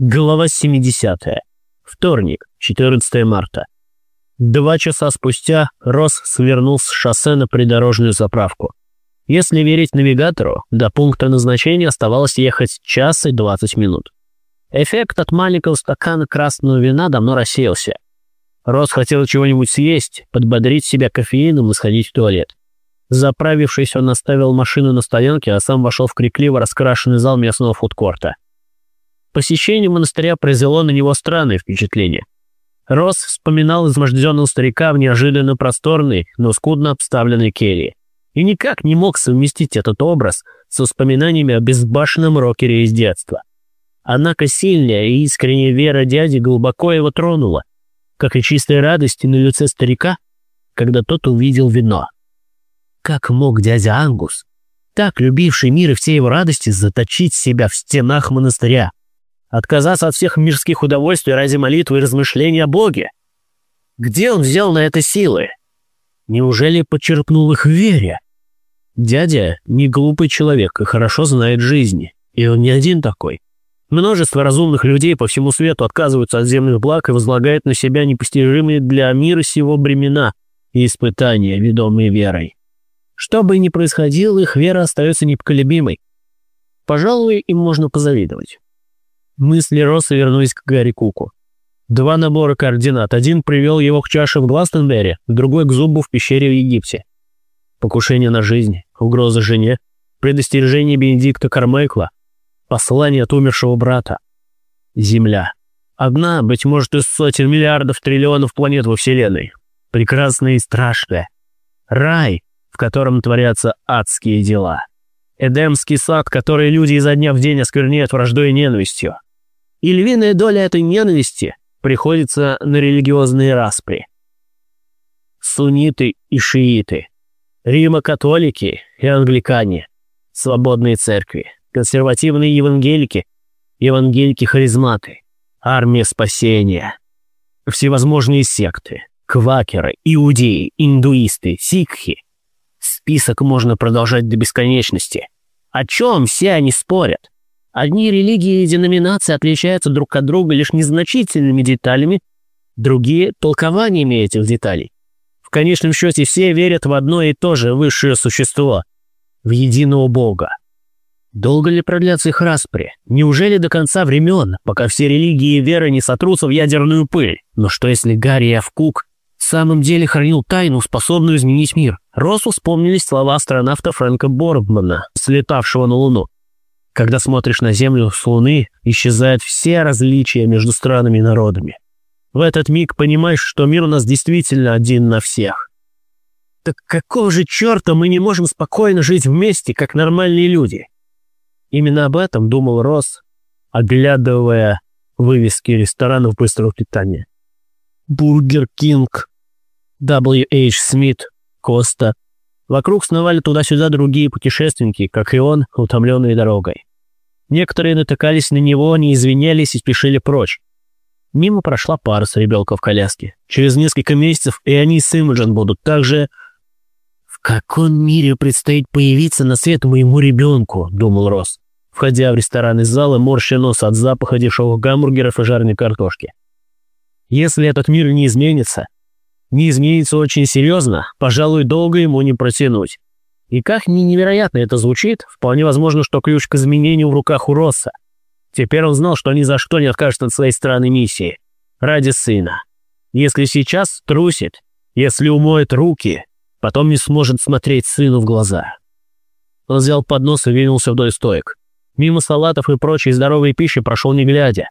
Глава 70. Вторник, 14 марта. Два часа спустя Росс свернул с шоссе на придорожную заправку. Если верить навигатору, до пункта назначения оставалось ехать час и 20 минут. Эффект от маленького стакана красного вина давно рассеялся. Росс хотел чего-нибудь съесть, подбодрить себя кофеином и сходить в туалет. Заправившись, он оставил машину на стоянке, а сам вошел в крикливо раскрашенный зал местного фудкорта. Посещение монастыря произвело на него странное впечатление. Росс вспоминал изможденного старика в неожиданно просторной, но скудно обставленной келье. И никак не мог совместить этот образ с воспоминаниями о безбашенном рокере из детства. Однако сильная и искренняя вера дяди глубоко его тронула, как и чистая радость на лице старика, когда тот увидел вино. Как мог дядя Ангус, так любивший мир и все его радости, заточить себя в стенах монастыря? Отказаться от всех мирских удовольствий ради молитвы и размышления о Боге? Где он взял на это силы? Неужели подчеркнул их в вере? Дядя не глупый человек и хорошо знает жизни. И он не один такой. Множество разумных людей по всему свету отказываются от земных благ и возлагают на себя непостижимые для мира сего бремена и испытания, ведомые верой. Что бы ни происходило, их вера остается непоколебимой. Пожалуй, им можно позавидовать. Мысли Росса вернулись к Гарри Куку. Два набора координат. Один привел его к чаше в Гластенберри, другой к зубу в пещере в Египте. Покушение на жизнь, угроза жене, предостережение Бенедикта Кармайкла, послание от умершего брата. Земля. Одна, быть может, из сотен миллиардов триллионов планет во Вселенной. Прекрасная и страшная. Рай, в котором творятся адские дела. Эдемский сад, который люди изо дня в день оскверняют враждой и ненавистью. И львиная доля этой ненависти приходится на религиозные распри. Сунниты и шииты, Рима-католики и англикане, свободные церкви, консервативные евангелики, евангелики-харизматы, армия спасения, всевозможные секты, квакеры, иудеи, индуисты, сикхи. Список можно продолжать до бесконечности. О чем все они спорят? Одни религии и деноминации отличаются друг от друга лишь незначительными деталями, другие – толкованиями этих деталей. В конечном счете все верят в одно и то же высшее существо – в единого Бога. Долго ли продлятся их распри? Неужели до конца времен, пока все религии и веры не сотрутся в ядерную пыль? Но что если Гарри Авкук в самом деле хранил тайну, способную изменить мир? Росу вспомнились слова астронавта Фрэнка Борбмана, слетавшего на Луну. Когда смотришь на Землю с Луны, исчезают все различия между странами и народами. В этот миг понимаешь, что мир у нас действительно один на всех. Так какого же черта мы не можем спокойно жить вместе, как нормальные люди? Именно об этом думал Росс, оглядывая вывески ресторанов быстрого питания. Бургер Кинг, W.H. Смит, Коста. Вокруг сновали туда-сюда другие путешественники, как и он, утомленные дорогой. Некоторые натыкались на него, не извинялись и спешили прочь. Мимо прошла пара с ребенком в коляске. Через несколько месяцев и они с Имаджин будут также... «В каком мире предстоит появиться на свет моему ребенку?» — думал Росс, входя в ресторан из зала, морща нос от запаха дешевых гамбургеров и жареной картошки. «Если этот мир не изменится, не изменится очень серьезно, пожалуй, долго ему не протянуть. И как ни невероятно это звучит, вполне возможно, что ключ к изменению в руках у Росса. Теперь он знал, что ни за что не откажет от своей странной миссии. Ради сына. Если сейчас трусит, если умоет руки, потом не сможет смотреть сыну в глаза. Он взял поднос и двинулся вдоль стоек. Мимо салатов и прочей здоровой пищи прошел не глядя.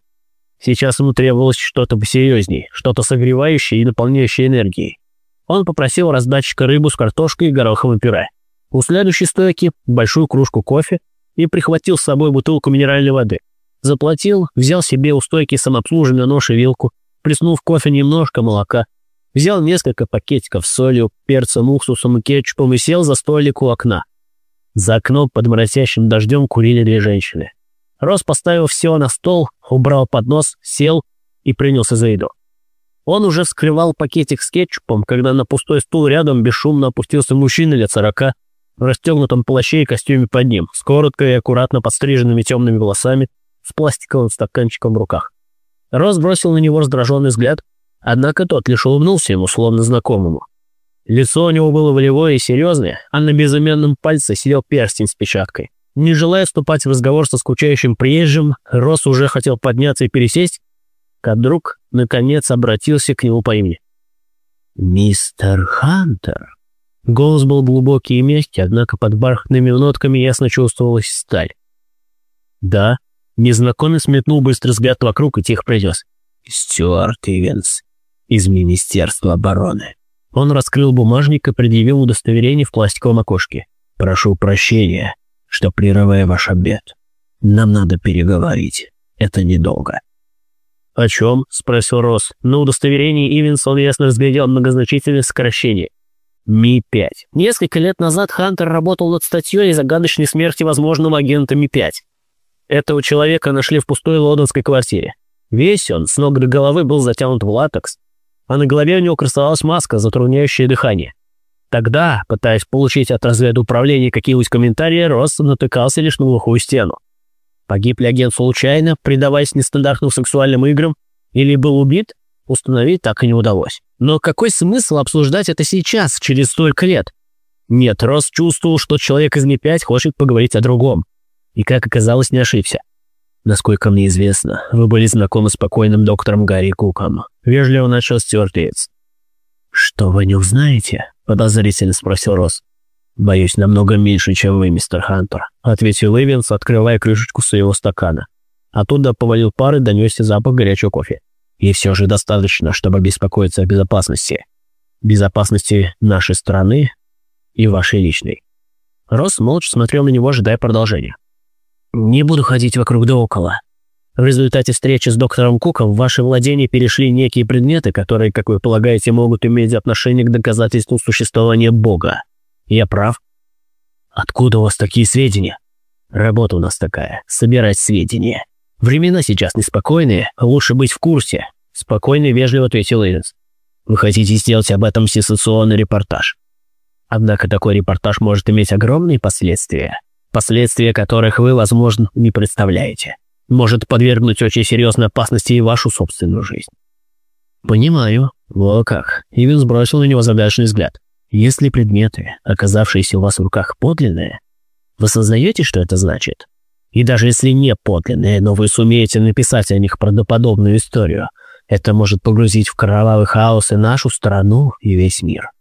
Сейчас ему требовалось что-то посерьезней, что-то согревающее и наполняющее энергией. Он попросил раздатчика рыбу с картошкой и гороховым пюре. У следующей стойки большую кружку кофе и прихватил с собой бутылку минеральной воды. Заплатил, взял себе у стойки самообслуживания нож и вилку, плеснул в кофе немножко молока, взял несколько пакетиков с солью, перцем, уксусом и кетчупом и сел за столик у окна. За окном под моросящим дождем курили две женщины. Рос поставил все на стол, убрал поднос, сел и принялся за еду. Он уже вскрывал пакетик с кетчупом, когда на пустой стул рядом бесшумно опустился мужчина лет сорока, в расстегнутом плаще и костюме под ним, с коротко и аккуратно подстриженными темными волосами, с пластиковым стаканчиком в руках. Рос бросил на него раздраженный взгляд, однако тот лишь улыбнулся ему, словно знакомому. Лицо у него было волевое и серьезное, а на безымянном пальце сидел перстень с печаткой. Не желая вступать в разговор со скучающим приезжим, Рос уже хотел подняться и пересесть, как вдруг, наконец, обратился к нему по имени. «Мистер Хантер». Голос был глубокий и мягкий, однако под бархатными нотками ясно чувствовалась сталь. «Да». Незнакомец метнул быстрый взгляд вокруг и тихо произнес. «Стюарт Ивенс из Министерства обороны». Он раскрыл бумажник и предъявил удостоверение в пластиковом окошке. «Прошу прощения, что прерываю ваш обед. Нам надо переговорить. Это недолго». «О чем?» – спросил Росс. На удостоверении Ивенс он ясно разглядел многозначительное сокращение. Ми-5. Несколько лет назад Хантер работал над статьей о загадочной смерти возможного агента Ми-5. Этого человека нашли в пустой лондонской квартире. Весь он с ног до головы был затянут в латекс, а на голове у него красовалась маска, затрудняющая дыхание. Тогда, пытаясь получить от разведуправления какие-нибудь комментарии, Росс натыкался лишь на глухую стену. Погиб ли агент случайно, предаваясь нестандартным сексуальным играм, или был убит, установить так и не удалось. Но какой смысл обсуждать это сейчас, через столько лет? Нет, Росс чувствовал, что человек из Ми-5 хочет поговорить о другом. И, как оказалось, не ошибся. Насколько мне известно, вы были знакомы с покойным доктором Гарри Куком. Вежливо начал Стюарт. «Что вы не узнаете?» – подозрительно спросил Росс. «Боюсь, намного меньше, чем вы, мистер Хантер», — ответил Эвенс, открывая крышечку своего стакана. Оттуда повалил пар и донесся запах горячего кофе. «И все же достаточно, чтобы беспокоиться о безопасности. Безопасности нашей страны и вашей личной». Росс молча смотрел на него, ожидая продолжения. «Не буду ходить вокруг да около. В результате встречи с доктором Куком в ваши владения перешли некие предметы, которые, как вы полагаете, могут иметь отношение к доказательству существования Бога. Я прав? Откуда у вас такие сведения? Работа у нас такая, собирать сведения. Времена сейчас неспокойные, лучше быть в курсе. Спокойно и вежливо ответил Эйнс. Вы хотите сделать об этом сенсационный репортаж. Однако такой репортаж может иметь огромные последствия, последствия которых вы, возможно, не представляете. Может подвергнуть очень серьезной опасности и вашу собственную жизнь. Понимаю. Во как. Ивен сбросил на него задачный взгляд. Если предметы, оказавшиеся у вас в руках, подлинные, вы сознаете, что это значит? И даже если не подлинные, но вы сумеете написать о них правдоподобную историю, это может погрузить в кровавый хаос и нашу страну, и весь мир.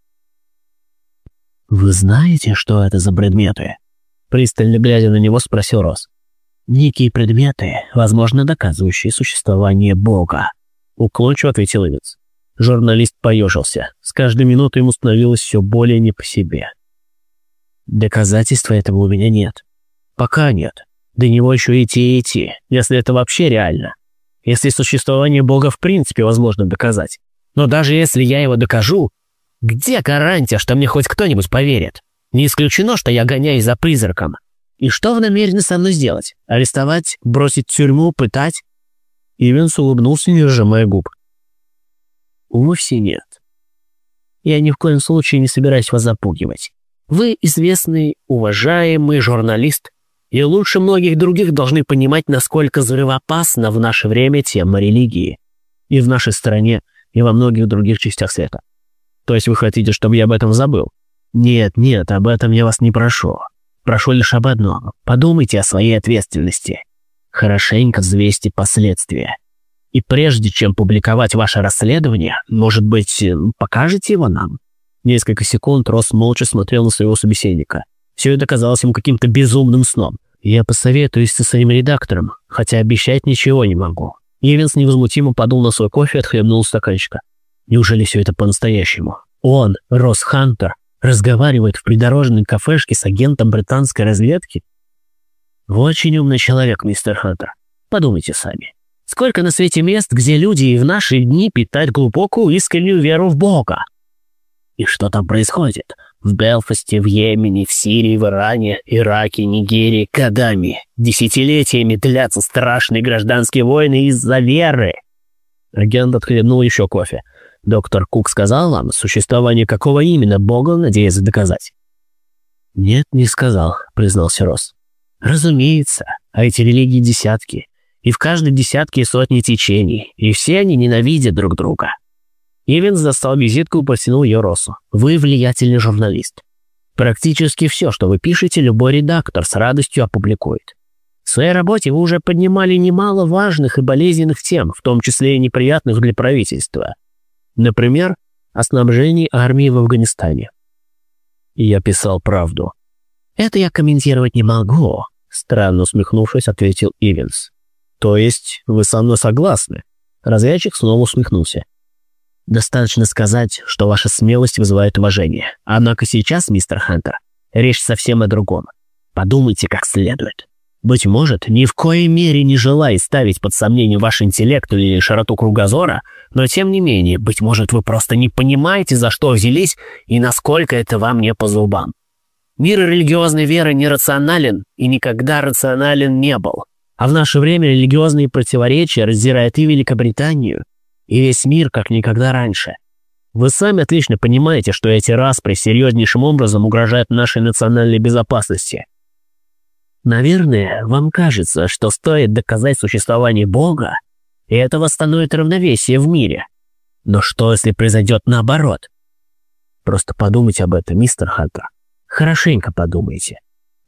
«Вы знаете, что это за предметы?» Пристально глядя на него, спросил Рос. «Некие предметы, возможно, доказывающие существование Бога», — уклончиво ответил Ивец. Журналист поежился. С каждой минутой ему становилось все более не по себе. Доказательства этого у меня нет. Пока нет. До него еще идти и идти, если это вообще реально. Если существование Бога в принципе возможно доказать. Но даже если я его докажу, где гарантия, что мне хоть кто-нибудь поверит? Не исключено, что я гоняюсь за призраком. И что вы намерены со мной сделать? Арестовать, бросить в тюрьму, пытать?» Ивенс улыбнулся, не сжимая губ. Вовсе нет. Я ни в коем случае не собираюсь вас запугивать. Вы известный, уважаемый журналист, и лучше многих других должны понимать, насколько взрывоопасна в наше время тема религии. И в нашей стране, и во многих других частях света. То есть вы хотите, чтобы я об этом забыл? Нет, нет, об этом я вас не прошу. Прошу лишь об одном. Подумайте о своей ответственности. Хорошенько взвесьте последствия. И прежде чем публиковать ваше расследование, может быть, покажете его нам?» Несколько секунд Росс молча смотрел на своего собеседника. Все это казалось ему каким-то безумным сном. «Я посоветуюсь со своим редактором, хотя обещать ничего не могу». Ивенс невозмутимо подул на свой кофе и отхлебнул стаканчика. Неужели все это по-настоящему? Он, Росс Хантер, разговаривает в придорожной кафешке с агентом британской разведки? Вы очень умный человек, мистер Хантер. Подумайте сами. Сколько на свете мест, где люди и в наши дни питают глубокую искреннюю веру в Бога? И что там происходит? В Белфасте, в Йемене, в Сирии, в Иране, Ираке, Нигерии, годами, десятилетиями длятся страшные гражданские войны из-за веры. Агент отхлебнул еще кофе. Доктор Кук сказал вам, существование какого именно Бога надеется доказать? «Нет, не сказал», — признался Росс. «Разумеется, а эти религии десятки. И в каждой десятке сотни течений, и все они ненавидят друг друга. Ивенс достал визитку и протянул ее Росу. «Вы влиятельный журналист. Практически все, что вы пишете, любой редактор с радостью опубликует. В своей работе вы уже поднимали немало важных и болезненных тем, в том числе и неприятных для правительства. Например, о снабжении армии в Афганистане. Я писал правду. «Это я комментировать не могу», — странно усмехнувшись, ответил Ивенс. «То есть вы со мной согласны?» Разведчик снова усмехнулся. Достаточно сказать, что ваша смелость вызывает уважение. Однако сейчас, мистер Хантер, речь совсем о другом. Подумайте как следует. Быть может, ни в коей мере не желая ставить под сомнение ваш интеллект или широту кругозора, но тем не менее, быть может, вы просто не понимаете, за что взялись и насколько это вам не по зубам. Мир религиозной веры нерационален и никогда рационален не был. А в наше время религиозные противоречия раздирают и Великобританию, и весь мир как никогда раньше. Вы сами отлично понимаете, что эти распри серьезнейшим образом угрожают нашей национальной безопасности. Наверное, вам кажется, что стоит доказать существование Бога, и это восстановит равновесие в мире. Но что, если произойдет наоборот? Просто подумайте об этом, мистер Хантер. Хорошенько подумайте.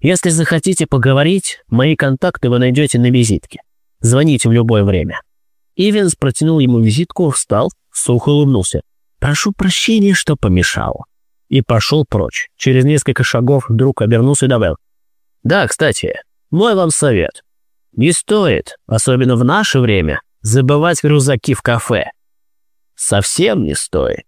Если захотите поговорить, мои контакты вы найдете на визитке. Звоните в любое время. Ивенс протянул ему визитку, встал, сухо улыбнулся. «Прошу прощения, что помешал». И пошел прочь. Через несколько шагов вдруг обернулся и добавил. «Да, кстати, мой вам совет. Не стоит, особенно в наше время, забывать рюкзаки в кафе. Совсем не стоит».